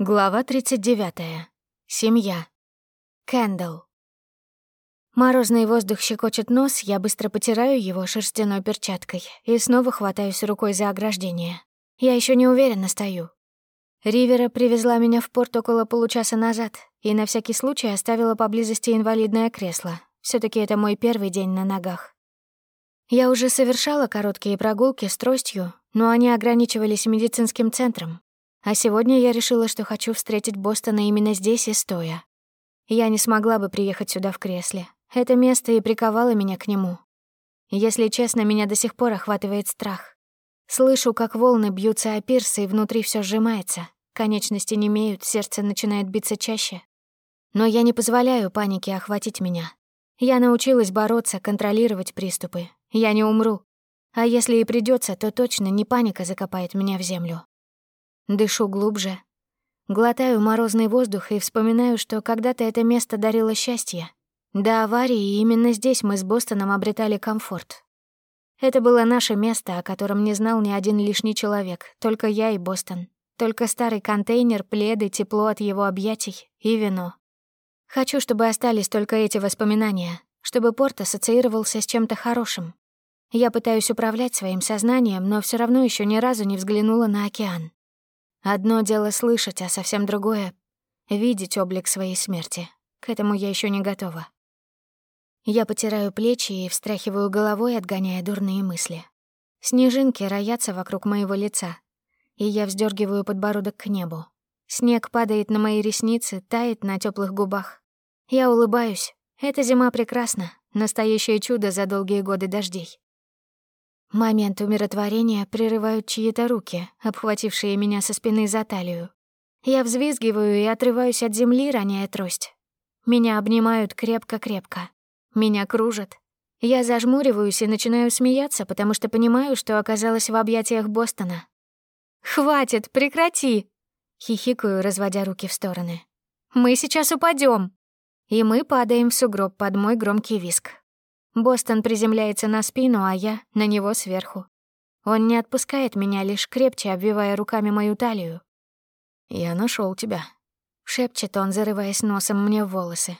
Глава 39. Семья. Кэндл. Морозный воздух щекочет нос, я быстро потираю его шерстяной перчаткой и снова хватаюсь рукой за ограждение. Я еще не уверенно стою. Ривера привезла меня в порт около получаса назад и на всякий случай оставила поблизости инвалидное кресло. все таки это мой первый день на ногах. Я уже совершала короткие прогулки с тростью, но они ограничивались медицинским центром, а сегодня я решила, что хочу встретить Бостона именно здесь и стоя. Я не смогла бы приехать сюда в кресле. Это место и приковало меня к нему. Если честно, меня до сих пор охватывает страх. Слышу, как волны бьются о пирсы, и внутри все сжимается. Конечности не имеют, сердце начинает биться чаще. Но я не позволяю панике охватить меня. Я научилась бороться, контролировать приступы. Я не умру. А если и придется, то точно не паника закопает меня в землю. Дышу глубже. Глотаю морозный воздух и вспоминаю, что когда-то это место дарило счастье. До аварии именно здесь мы с Бостоном обретали комфорт. Это было наше место, о котором не знал ни один лишний человек, только я и Бостон. Только старый контейнер, пледы, тепло от его объятий и вино. Хочу, чтобы остались только эти воспоминания, чтобы порт ассоциировался с чем-то хорошим. Я пытаюсь управлять своим сознанием, но все равно еще ни разу не взглянула на океан. Одно дело слышать, а совсем другое — видеть облик своей смерти. К этому я еще не готова. Я потираю плечи и встряхиваю головой, отгоняя дурные мысли. Снежинки роятся вокруг моего лица, и я вздергиваю подбородок к небу. Снег падает на мои ресницы, тает на теплых губах. Я улыбаюсь. Эта зима прекрасна, настоящее чудо за долгие годы дождей. Момент умиротворения прерывают чьи-то руки, обхватившие меня со спины за талию. Я взвизгиваю и отрываюсь от земли, роняя трость. Меня обнимают крепко-крепко. Меня кружат. Я зажмуриваюсь и начинаю смеяться, потому что понимаю, что оказалась в объятиях Бостона. «Хватит, прекрати!» — хихикаю, разводя руки в стороны. «Мы сейчас упадем, И мы падаем в сугроб под мой громкий виск. Бостон приземляется на спину, а я на него сверху. Он не отпускает меня, лишь крепче обвивая руками мою талию. «Я нашел тебя», — шепчет он, зарываясь носом мне в волосы.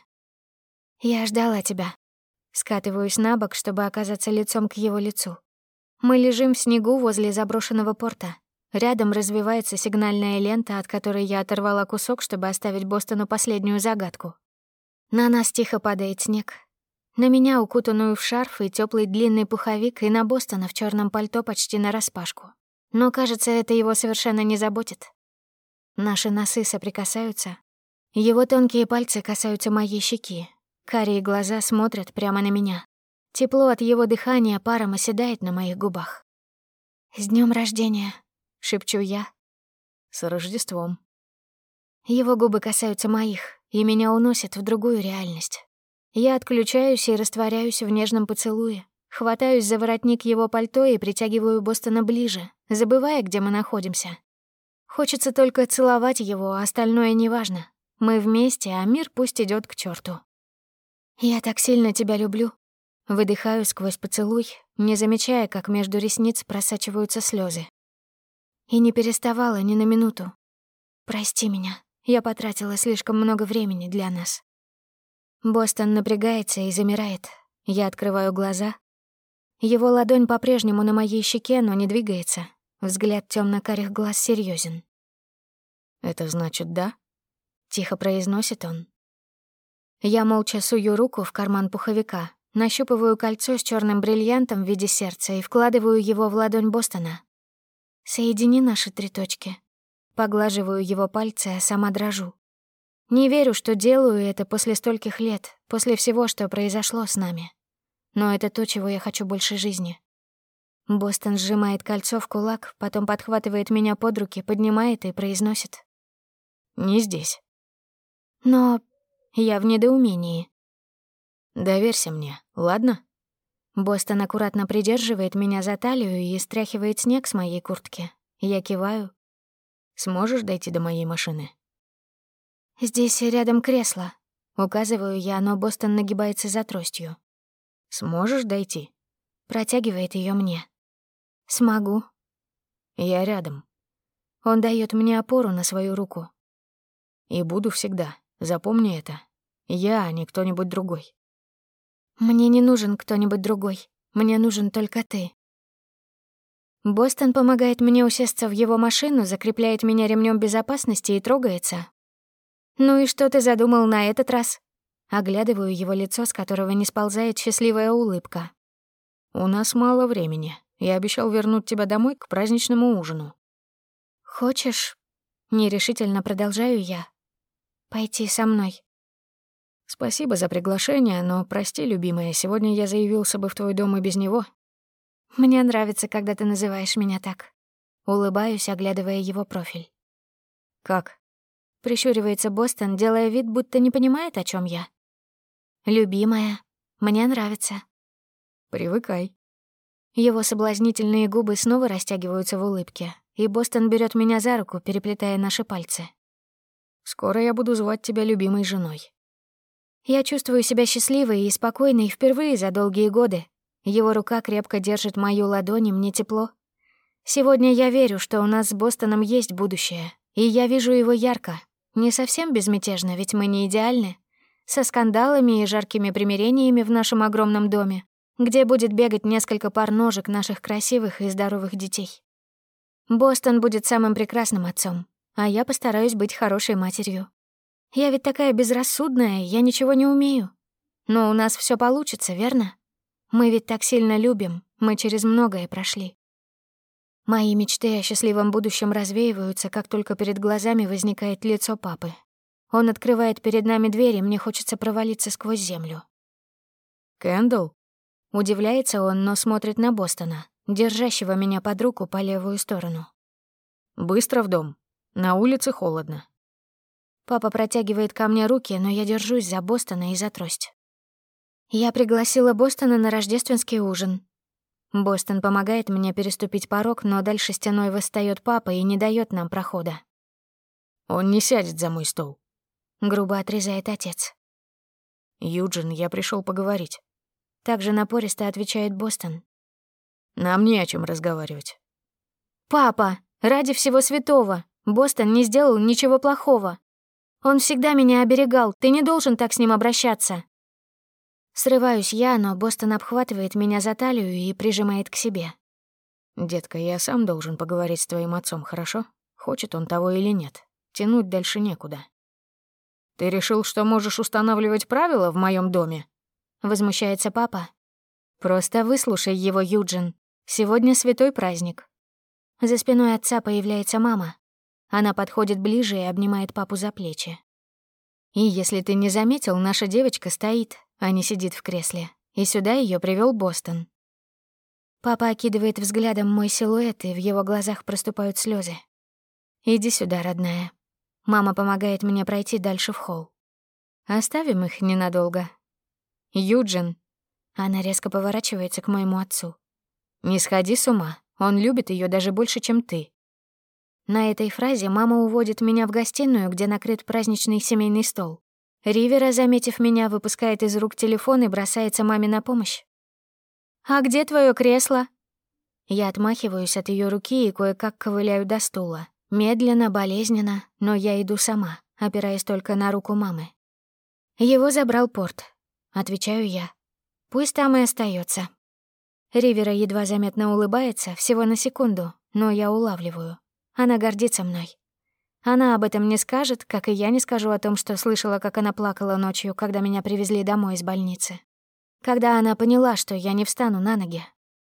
«Я ждала тебя». Скатываюсь на бок, чтобы оказаться лицом к его лицу. Мы лежим в снегу возле заброшенного порта. Рядом развивается сигнальная лента, от которой я оторвала кусок, чтобы оставить Бостону последнюю загадку. На нас тихо падает снег, на меня, укутанную в шарф и теплый длинный пуховик, и на Бостона в черном пальто почти нараспашку. Но, кажется, это его совершенно не заботит. Наши носы соприкасаются. Его тонкие пальцы касаются моей щеки. Карие глаза смотрят прямо на меня. Тепло от его дыхания паром оседает на моих губах. «С днем рождения!» — шепчу я. «С Рождеством!» Его губы касаются моих, и меня уносят в другую реальность. Я отключаюсь и растворяюсь в нежном поцелуе. Хватаюсь за воротник его пальто и притягиваю Бостона ближе, забывая, где мы находимся. Хочется только целовать его, а остальное неважно. Мы вместе, а мир пусть идет к черту. «Я так сильно тебя люблю». Выдыхаю сквозь поцелуй, не замечая, как между ресниц просачиваются слезы. И не переставала ни на минуту. «Прости меня, я потратила слишком много времени для нас». Бостон напрягается и замирает. Я открываю глаза. Его ладонь по-прежнему на моей щеке, но не двигается. Взгляд темно карих глаз серьезен. «Это значит, да?» — тихо произносит он. Я молча сую руку в карман пуховика, нащупываю кольцо с черным бриллиантом в виде сердца и вкладываю его в ладонь Бостона. «Соедини наши три точки». Поглаживаю его пальцы, а сама дрожу. Не верю, что делаю это после стольких лет, после всего, что произошло с нами. Но это то, чего я хочу больше жизни. Бостон сжимает кольцо в кулак, потом подхватывает меня под руки, поднимает и произносит. «Не здесь». Но я в недоумении. «Доверься мне, ладно?» Бостон аккуратно придерживает меня за талию и стряхивает снег с моей куртки. Я киваю. «Сможешь дойти до моей машины?» «Здесь рядом кресло». Указываю я, но Бостон нагибается за тростью. «Сможешь дойти?» Протягивает ее мне. «Смогу». «Я рядом». Он дает мне опору на свою руку. «И буду всегда. Запомни это. Я, а не кто-нибудь другой». «Мне не нужен кто-нибудь другой. Мне нужен только ты». Бостон помогает мне усесться в его машину, закрепляет меня ремнем безопасности и трогается, «Ну и что ты задумал на этот раз?» Оглядываю его лицо, с которого не сползает счастливая улыбка. «У нас мало времени. Я обещал вернуть тебя домой к праздничному ужину». «Хочешь?» Нерешительно продолжаю я. «Пойти со мной». «Спасибо за приглашение, но, прости, любимая, сегодня я заявился бы в твой дом и без него». «Мне нравится, когда ты называешь меня так». Улыбаюсь, оглядывая его профиль. «Как?» — прищуривается Бостон, делая вид, будто не понимает, о чем я. «Любимая, мне нравится». «Привыкай». Его соблазнительные губы снова растягиваются в улыбке, и Бостон берет меня за руку, переплетая наши пальцы. «Скоро я буду звать тебя любимой женой». Я чувствую себя счастливой и спокойной впервые за долгие годы. Его рука крепко держит мою ладонь, и мне тепло. Сегодня я верю, что у нас с Бостоном есть будущее, и я вижу его ярко, не совсем безмятежно, ведь мы не идеальны. Со скандалами и жаркими примирениями в нашем огромном доме, где будет бегать несколько пар ножек наших красивых и здоровых детей. Бостон будет самым прекрасным отцом, а я постараюсь быть хорошей матерью. Я ведь такая безрассудная, я ничего не умею. Но у нас все получится, верно? Мы ведь так сильно любим, мы через многое прошли. Мои мечты о счастливом будущем развеиваются, как только перед глазами возникает лицо папы. Он открывает перед нами двери, мне хочется провалиться сквозь землю. «Кэндл?» Удивляется он, но смотрит на Бостона, держащего меня под руку по левую сторону. «Быстро в дом. На улице холодно». Папа протягивает ко мне руки, но я держусь за Бостона и за трость. Я пригласила Бостона на рождественский ужин, Бостон помогает мне переступить порог, но дальше стеной восстает папа и не дает нам прохода. «Он не сядет за мой стол», — грубо отрезает отец. «Юджин, я пришел поговорить». Также напористо отвечает Бостон. «Нам не о чем разговаривать». «Папа, ради всего святого, Бостон не сделал ничего плохого. Он всегда меня оберегал, ты не должен так с ним обращаться». Срываюсь я, но Бостон обхватывает меня за талию и прижимает к себе. «Детка, я сам должен поговорить с твоим отцом, хорошо? Хочет он того или нет. Тянуть дальше некуда». «Ты решил, что можешь устанавливать правила в моем доме?» — возмущается папа. «Просто выслушай его, Юджин. Сегодня святой праздник». За спиной отца появляется мама. Она подходит ближе и обнимает папу за плечи. «И если ты не заметил, наша девочка стоит, Аня сидит в кресле. И сюда ее привел Бостон. Папа окидывает взглядом мой силуэт, и в его глазах проступают слезы. «Иди сюда, родная». Мама помогает мне пройти дальше в холл. «Оставим их ненадолго». «Юджин». Она резко поворачивается к моему отцу. «Не сходи с ума. Он любит ее даже больше, чем ты». На этой фразе мама уводит меня в гостиную, где накрыт праздничный семейный стол. Ривера, заметив меня, выпускает из рук телефон и бросается маме на помощь. «А где твое кресло?» Я отмахиваюсь от ее руки и кое-как ковыляю до стула. Медленно, болезненно, но я иду сама, опираясь только на руку мамы. «Его забрал порт», — отвечаю я. «Пусть там и остается. Ривера едва заметно улыбается, всего на секунду, но я улавливаю. Она гордится мной. Она об этом не скажет, как и я не скажу о том, что слышала, как она плакала ночью, когда меня привезли домой из больницы. Когда она поняла, что я не встану на ноги.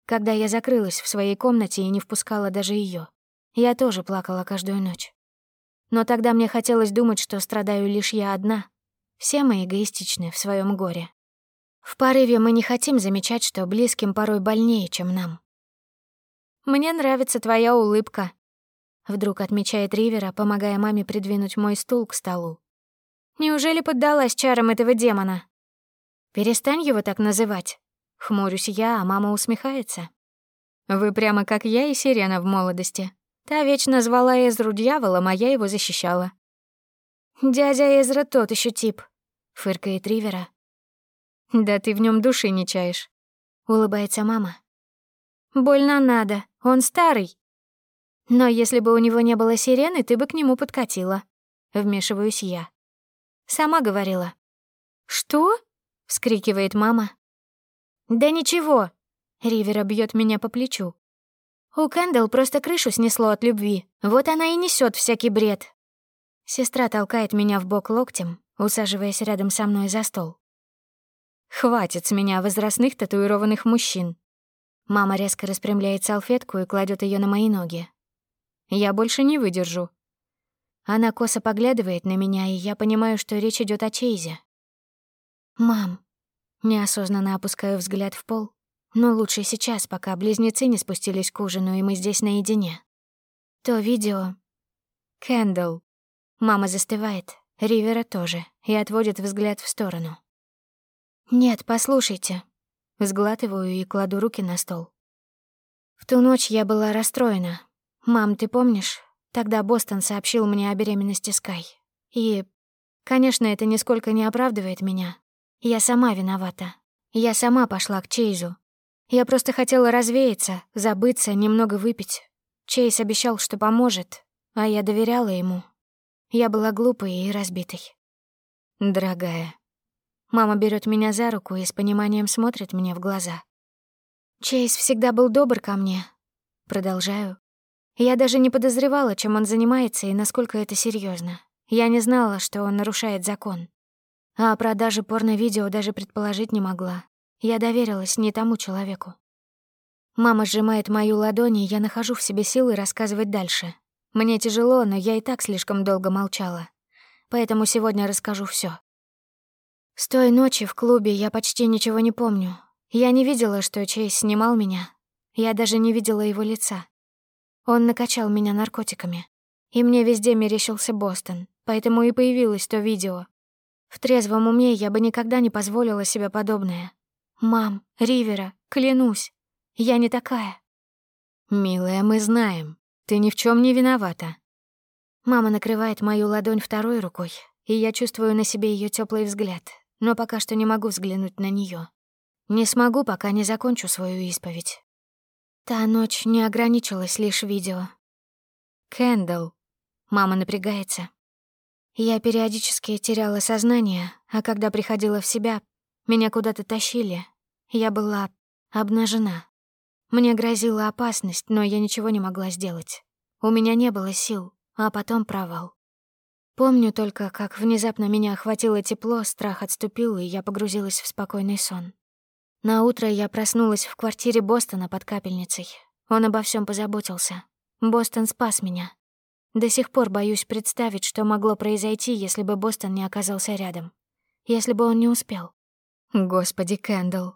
Когда я закрылась в своей комнате и не впускала даже ее. Я тоже плакала каждую ночь. Но тогда мне хотелось думать, что страдаю лишь я одна. Все мы эгоистичны в своем горе. В порыве мы не хотим замечать, что близким порой больнее, чем нам. «Мне нравится твоя улыбка», Вдруг отмечает Ривера, помогая маме придвинуть мой стул к столу. «Неужели поддалась чарам этого демона?» «Перестань его так называть». Хмурюсь я, а мама усмехается. «Вы прямо как я и Сирена в молодости. Та вечно звала Эзру дьяволом, а моя его защищала». «Дядя Эзра тот еще тип», — фыркает Ривера. «Да ты в нем души не чаешь», — улыбается мама. «Больно надо, он старый», но если бы у него не было сирены, ты бы к нему подкатила. Вмешиваюсь я. Сама говорила. «Что?» — вскрикивает мама. «Да ничего!» — Ривера бьет меня по плечу. У Кэндалл просто крышу снесло от любви. Вот она и несет всякий бред. Сестра толкает меня в бок локтем, усаживаясь рядом со мной за стол. «Хватит с меня возрастных татуированных мужчин». Мама резко распрямляет салфетку и кладет ее на мои ноги, я больше не выдержу». Она косо поглядывает на меня, и я понимаю, что речь идет о Чейзе. «Мам». Неосознанно опускаю взгляд в пол. Но лучше сейчас, пока близнецы не спустились к ужину, и мы здесь наедине. То видео... Кэндл. Мама застывает, Ривера тоже, и отводит взгляд в сторону. «Нет, послушайте». Сглатываю и кладу руки на стол. В ту ночь я была расстроена, «Мам, ты помнишь? Тогда Бостон сообщил мне о беременности Скай. И, конечно, это нисколько не оправдывает меня. Я сама виновата. Я сама пошла к Чейзу. Я просто хотела развеяться, забыться, немного выпить. Чейз обещал, что поможет, а я доверяла ему. Я была глупой и разбитой. Дорогая. Мама берет меня за руку и с пониманием смотрит мне в глаза. Чейз всегда был добр ко мне. Продолжаю, я даже не подозревала, чем он занимается и насколько это серьезно. Я не знала, что он нарушает закон. А о продаже порно-видео даже предположить не могла. Я доверилась не тому человеку. Мама сжимает мою ладонь, и я нахожу в себе силы рассказывать дальше. Мне тяжело, но я и так слишком долго молчала. Поэтому сегодня расскажу все. С той ночи в клубе я почти ничего не помню. Я не видела, что Чейз снимал меня. Я даже не видела его лица. Он накачал меня наркотиками. И мне везде мерещился Бостон, поэтому и появилось то видео. В трезвом уме я бы никогда не позволила себе подобное. Мам, Ривера, клянусь, я не такая. Милая, мы знаем. Ты ни в чем не виновата. Мама накрывает мою ладонь второй рукой, и я чувствую на себе ее теплый взгляд, но пока что не могу взглянуть на нее. Не смогу, пока не закончу свою исповедь. Та ночь не ограничилась лишь видео. Кэндалл. Мама напрягается. Я периодически теряла сознание, а когда приходила в себя, меня куда-то тащили. Я была обнажена. Мне грозила опасность, но я ничего не могла сделать. У меня не было сил, а потом провал. Помню только, как внезапно меня охватило тепло, страх отступил, и я погрузилась в спокойный сон. На утро я проснулась в квартире Бостона под капельницей. Он обо всем позаботился. Бостон спас меня. До сих пор боюсь представить, что могло произойти, если бы Бостон не оказался рядом. Если бы он не успел. Господи, Кэндл.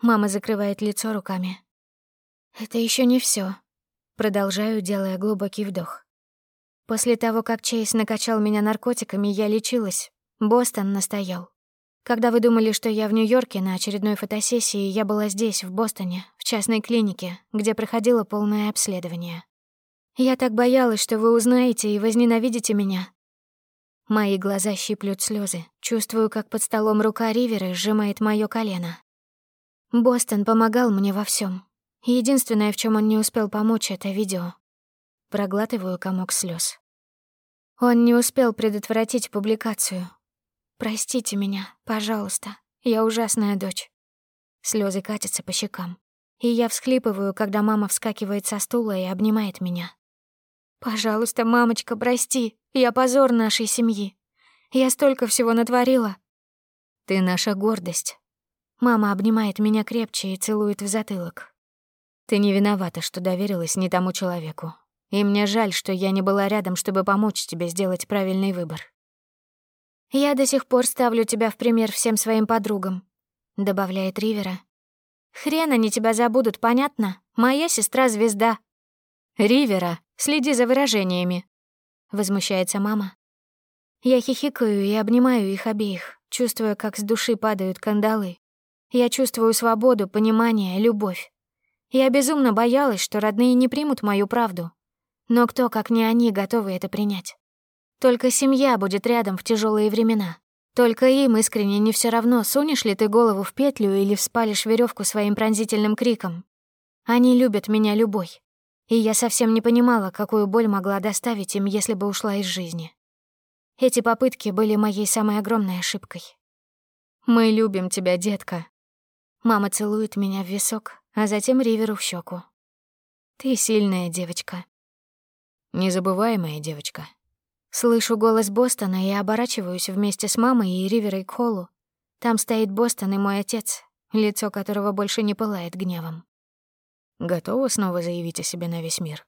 Мама закрывает лицо руками. Это еще не все. Продолжаю, делая глубокий вдох. После того, как Чейз накачал меня наркотиками, я лечилась. Бостон настоял. Когда вы думали, что я в Нью-Йорке на очередной фотосессии, я была здесь, в Бостоне, в частной клинике, где проходило полное обследование. Я так боялась, что вы узнаете и возненавидите меня. Мои глаза щиплют слезы. Чувствую, как под столом рука Риверы сжимает мое колено. Бостон помогал мне во всем. Единственное, в чем он не успел помочь, это видео. Проглатываю комок слез. Он не успел предотвратить публикацию, Простите меня, пожалуйста. Я ужасная дочь. Слезы катятся по щекам. И я всхлипываю, когда мама вскакивает со стула и обнимает меня. «Пожалуйста, мамочка, прости. Я позор нашей семьи. Я столько всего натворила». «Ты наша гордость». Мама обнимает меня крепче и целует в затылок. «Ты не виновата, что доверилась не тому человеку. И мне жаль, что я не была рядом, чтобы помочь тебе сделать правильный выбор». «Я до сих пор ставлю тебя в пример всем своим подругам», — добавляет Ривера. «Хрен они тебя забудут, понятно? Моя сестра — звезда». «Ривера, следи за выражениями», — возмущается мама. Я хихикаю и обнимаю их обеих, чувствуя, как с души падают кандалы. Я чувствую свободу, понимание, любовь. Я безумно боялась, что родные не примут мою правду. Но кто, как не они, готовы это принять? Только семья будет рядом в тяжелые времена. Только им искренне не все равно, сунешь ли ты голову в петлю или вспалишь веревку своим пронзительным криком. Они любят меня любой. И я совсем не понимала, какую боль могла доставить им, если бы ушла из жизни. Эти попытки были моей самой огромной ошибкой. «Мы любим тебя, детка». Мама целует меня в висок, а затем Риверу в щеку. «Ты сильная девочка». «Незабываемая девочка», Слышу голос Бостона и оборачиваюсь вместе с мамой и Риверой Колу. Там стоит Бостон и мой отец, лицо которого больше не пылает гневом. Готова снова заявить о себе на весь мир?